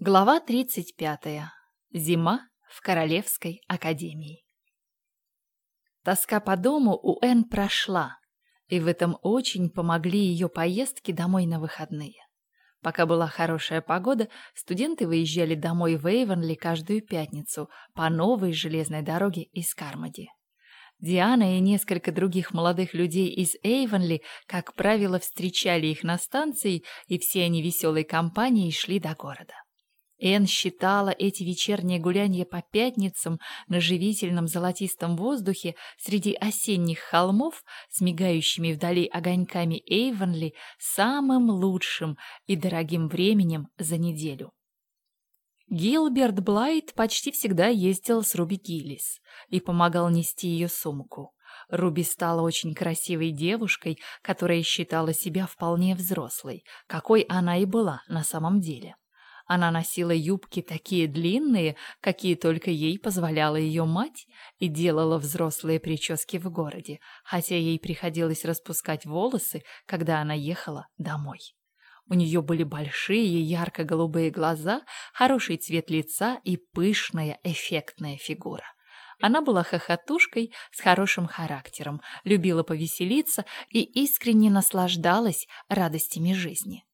Глава 35. Зима в Королевской академии. Тоска по дому у Энн прошла, и в этом очень помогли ее поездки домой на выходные. Пока была хорошая погода, студенты выезжали домой в Эйвенли каждую пятницу по новой железной дороге из Кармоди. Диана и несколько других молодых людей из Эйвенли, как правило, встречали их на станции, и все они веселой компанией шли до города. Эн считала эти вечерние гуляния по пятницам на живительном золотистом воздухе среди осенних холмов с мигающими вдали огоньками Эйвенли самым лучшим и дорогим временем за неделю. Гилберт Блайт почти всегда ездил с Руби Гиллис и помогал нести ее сумку. Руби стала очень красивой девушкой, которая считала себя вполне взрослой, какой она и была на самом деле. Она носила юбки такие длинные, какие только ей позволяла ее мать, и делала взрослые прически в городе, хотя ей приходилось распускать волосы, когда она ехала домой. У нее были большие ярко-голубые глаза, хороший цвет лица и пышная эффектная фигура. Она была хохотушкой с хорошим характером, любила повеселиться и искренне наслаждалась радостями жизни.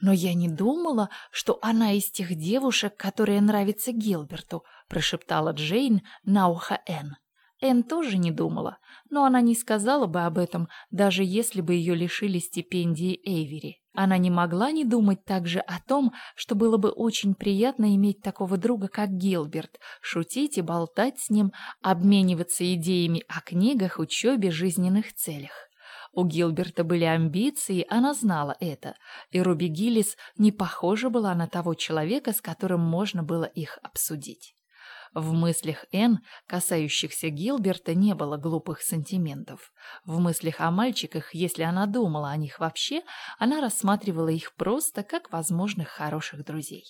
«Но я не думала, что она из тех девушек, которые нравятся Гилберту», прошептала Джейн на ухо Энн. Энн тоже не думала, но она не сказала бы об этом, даже если бы ее лишили стипендии Эйвери. Она не могла не думать также о том, что было бы очень приятно иметь такого друга, как Гилберт, шутить и болтать с ним, обмениваться идеями о книгах, учебе, жизненных целях. У Гилберта были амбиции, она знала это, и Руби Гиллис не похожа была на того человека, с которым можно было их обсудить. В мыслях Энн, касающихся Гилберта, не было глупых сантиментов. В мыслях о мальчиках, если она думала о них вообще, она рассматривала их просто как возможных хороших друзей.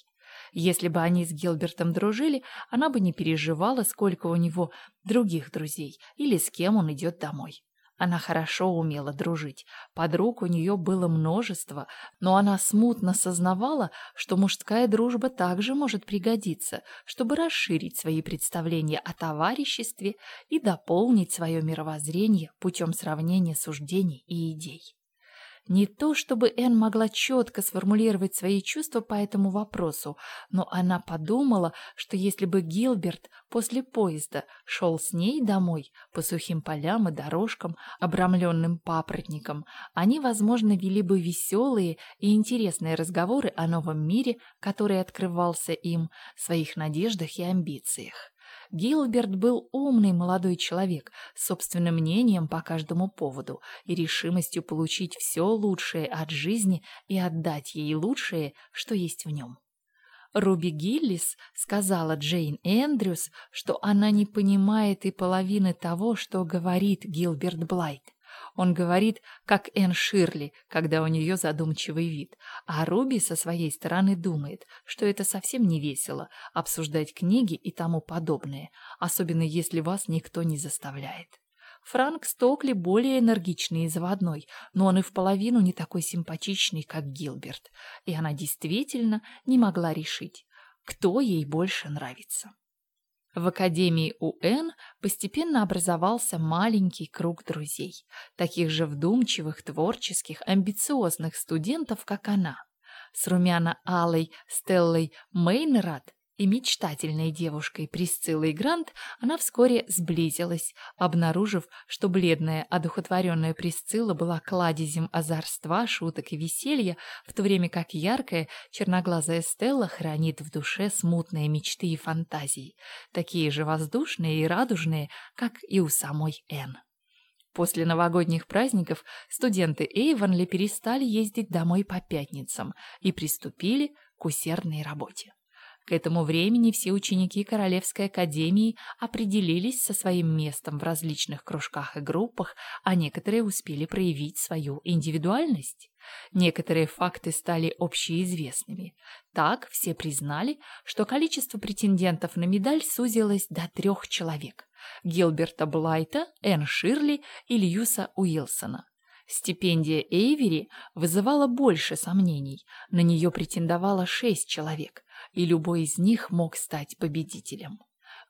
Если бы они с Гилбертом дружили, она бы не переживала, сколько у него других друзей или с кем он идет домой. Она хорошо умела дружить, подруг у нее было множество, но она смутно сознавала, что мужская дружба также может пригодиться, чтобы расширить свои представления о товариществе и дополнить свое мировоззрение путем сравнения суждений и идей. Не то чтобы Энн могла четко сформулировать свои чувства по этому вопросу, но она подумала, что если бы Гилберт после поезда шел с ней домой по сухим полям и дорожкам, обрамленным папоротником, они, возможно, вели бы веселые и интересные разговоры о новом мире, который открывался им, своих надеждах и амбициях. Гилберт был умный молодой человек собственным мнением по каждому поводу и решимостью получить все лучшее от жизни и отдать ей лучшее, что есть в нем. Руби Гиллис сказала Джейн Эндрюс, что она не понимает и половины того, что говорит Гилберт Блайт. Он говорит, как Энн Ширли, когда у нее задумчивый вид, а Руби со своей стороны думает, что это совсем не весело обсуждать книги и тому подобное, особенно если вас никто не заставляет. Франк Стокли более энергичный и заводной, но он и в половину не такой симпатичный, как Гилберт, и она действительно не могла решить, кто ей больше нравится. В Академии УН постепенно образовался маленький круг друзей, таких же вдумчивых, творческих, амбициозных студентов, как она. С румяно-алой Стеллой Мейнрад и мечтательной девушкой Присциллой Грант она вскоре сблизилась, обнаружив, что бледная, одухотворенная Присцилла была кладезем озорства, шуток и веселья, в то время как яркая, черноглазая Стелла хранит в душе смутные мечты и фантазии, такие же воздушные и радужные, как и у самой Энн. После новогодних праздников студенты Эйвонли перестали ездить домой по пятницам и приступили к усердной работе. К этому времени все ученики Королевской академии определились со своим местом в различных кружках и группах, а некоторые успели проявить свою индивидуальность. Некоторые факты стали общеизвестными. Так все признали, что количество претендентов на медаль сузилось до трех человек – Гилберта Блайта, Энн Ширли и Льюса Уилсона. Стипендия Эйвери вызывала больше сомнений. На нее претендовало шесть человек. И любой из них мог стать победителем.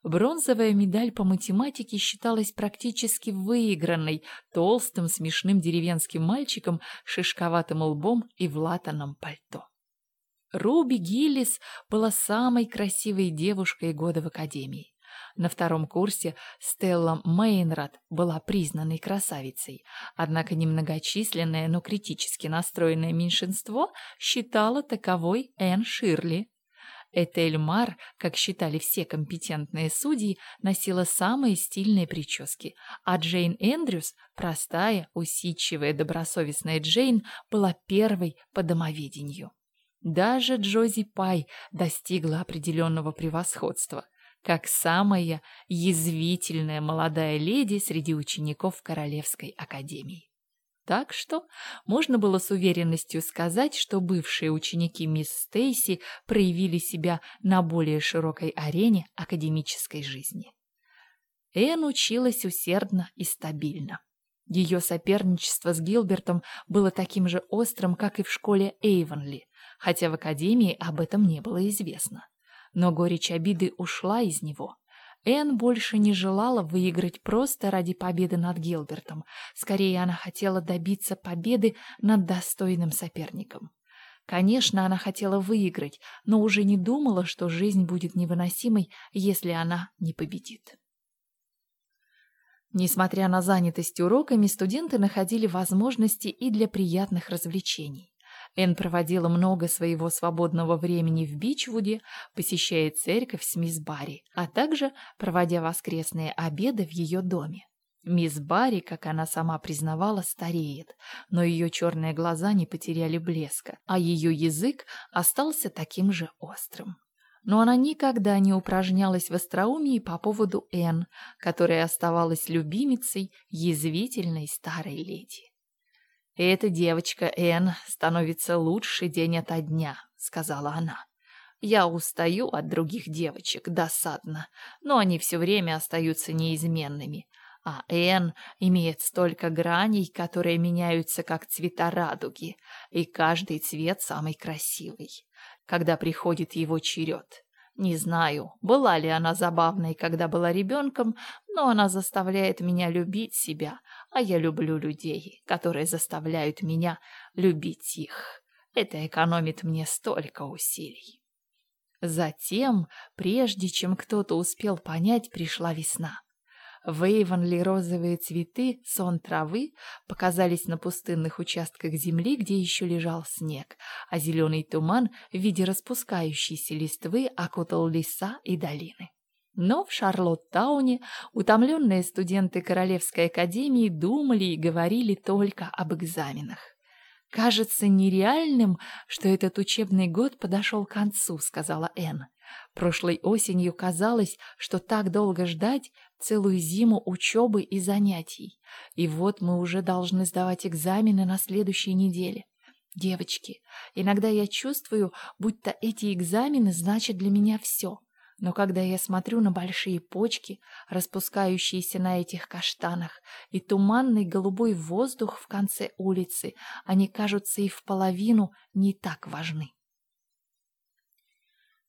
Бронзовая медаль по математике считалась практически выигранной толстым смешным деревенским мальчиком с шишковатым лбом и в латаном пальто. Руби Гиллис была самой красивой девушкой года в академии. На втором курсе Стелла Мейнрад была признанной красавицей, однако немногочисленное, но критически настроенное меньшинство считало таковой Энн Ширли. Этель Мар, как считали все компетентные судьи, носила самые стильные прически, а Джейн Эндрюс, простая, усидчивая, добросовестная Джейн, была первой по домоведению. Даже Джози Пай достигла определенного превосходства, как самая язвительная молодая леди среди учеников Королевской академии. Так что можно было с уверенностью сказать, что бывшие ученики мисс Стейси проявили себя на более широкой арене академической жизни. Энн училась усердно и стабильно. Ее соперничество с Гилбертом было таким же острым, как и в школе Эйвонли, хотя в академии об этом не было известно. Но горечь обиды ушла из него. Энн больше не желала выиграть просто ради победы над Гилбертом. Скорее, она хотела добиться победы над достойным соперником. Конечно, она хотела выиграть, но уже не думала, что жизнь будет невыносимой, если она не победит. Несмотря на занятость уроками, студенты находили возможности и для приятных развлечений. Энн проводила много своего свободного времени в Бичвуде, посещая церковь с мисс Барри, а также проводя воскресные обеды в ее доме. Мисс Барри, как она сама признавала, стареет, но ее черные глаза не потеряли блеска, а ее язык остался таким же острым. Но она никогда не упражнялась в остроумии по поводу Энн, которая оставалась любимицей язвительной старой леди. «Эта девочка Энн становится лучше день ото дня», — сказала она. «Я устаю от других девочек, досадно, но они все время остаются неизменными. А Энн имеет столько граней, которые меняются как цвета радуги, и каждый цвет самый красивый, когда приходит его черед. Не знаю, была ли она забавной, когда была ребенком, но она заставляет меня любить себя, а я люблю людей, которые заставляют меня любить их. Это экономит мне столько усилий. Затем, прежде чем кто-то успел понять, пришла весна. В Эйвонли розовые цветы, сон травы показались на пустынных участках земли, где еще лежал снег, а зеленый туман в виде распускающейся листвы окутал леса и долины. Но в Шарлоттауне утомленные студенты Королевской академии думали и говорили только об экзаменах. «Кажется нереальным, что этот учебный год подошел к концу», — сказала Энн. Прошлой осенью казалось, что так долго ждать целую зиму учебы и занятий. И вот мы уже должны сдавать экзамены на следующей неделе. Девочки, иногда я чувствую, будто эти экзамены значат для меня все. Но когда я смотрю на большие почки, распускающиеся на этих каштанах, и туманный голубой воздух в конце улицы, они кажутся и в половину не так важны.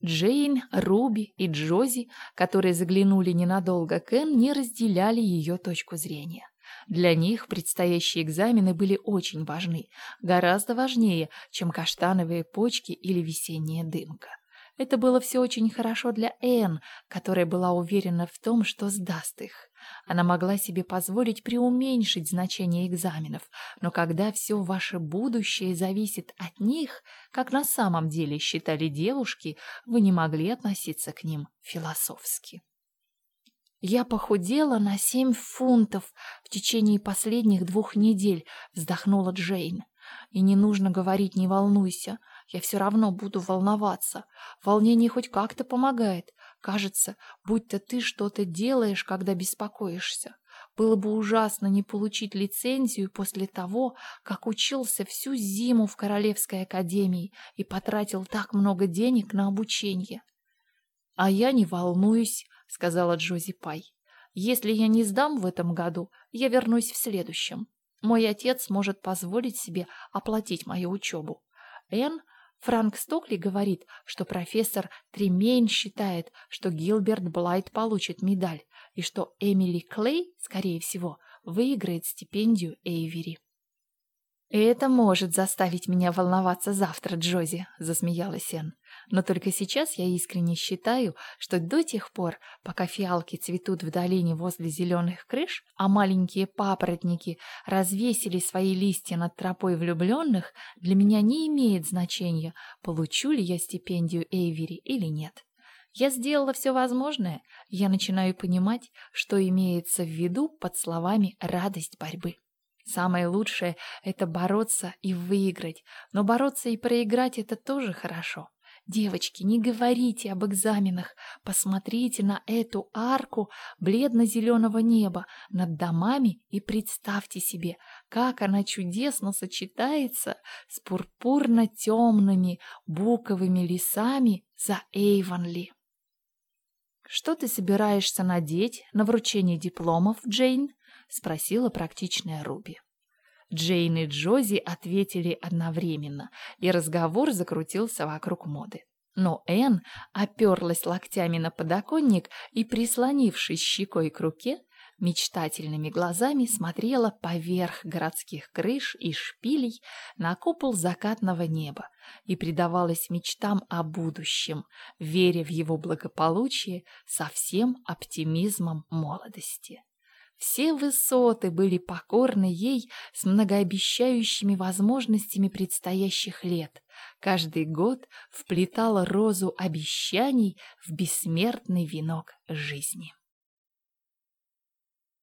Джейн, Руби и Джози, которые заглянули ненадолго к Энн, не разделяли ее точку зрения. Для них предстоящие экзамены были очень важны, гораздо важнее, чем каштановые почки или весенняя дымка. Это было все очень хорошо для Энн, которая была уверена в том, что сдаст их. Она могла себе позволить преуменьшить значение экзаменов, но когда все ваше будущее зависит от них, как на самом деле считали девушки, вы не могли относиться к ним философски. «Я похудела на семь фунтов в течение последних двух недель», — вздохнула Джейн. «И не нужно говорить «не волнуйся», я все равно буду волноваться. Волнение хоть как-то помогает. Кажется, будто ты что-то делаешь, когда беспокоишься. Было бы ужасно не получить лицензию после того, как учился всю зиму в Королевской академии и потратил так много денег на обучение. — А я не волнуюсь, — сказала Джози Пай. — Если я не сдам в этом году, я вернусь в следующем. Мой отец может позволить себе оплатить мою учебу. Энн Франк Стокли говорит, что профессор Тремейн считает, что Гилберт Блайт получит медаль, и что Эмили Клей, скорее всего, выиграет стипендию Эйвери. «Это может заставить меня волноваться завтра, Джози», — засмеялась Энн. «Но только сейчас я искренне считаю, что до тех пор, пока фиалки цветут в долине возле зеленых крыш, а маленькие папоротники развесили свои листья над тропой влюбленных, для меня не имеет значения, получу ли я стипендию Эйвери или нет». Я сделала все возможное, я начинаю понимать, что имеется в виду под словами «радость борьбы». Самое лучшее — это бороться и выиграть, но бороться и проиграть — это тоже хорошо. Девочки, не говорите об экзаменах, посмотрите на эту арку бледно-зеленого неба над домами и представьте себе, как она чудесно сочетается с пурпурно-темными буковыми лесами за Эйвонли. «Что ты собираешься надеть на вручение дипломов, Джейн?» — спросила практичная Руби. Джейн и Джози ответили одновременно, и разговор закрутился вокруг моды. Но Энн оперлась локтями на подоконник и, прислонившись щекой к руке, мечтательными глазами смотрела поверх городских крыш и шпилей на купол закатного неба и предавалась мечтам о будущем, веря в его благополучие со всем оптимизмом молодости. Все высоты были покорны ей с многообещающими возможностями предстоящих лет. Каждый год вплетала розу обещаний в бессмертный венок жизни.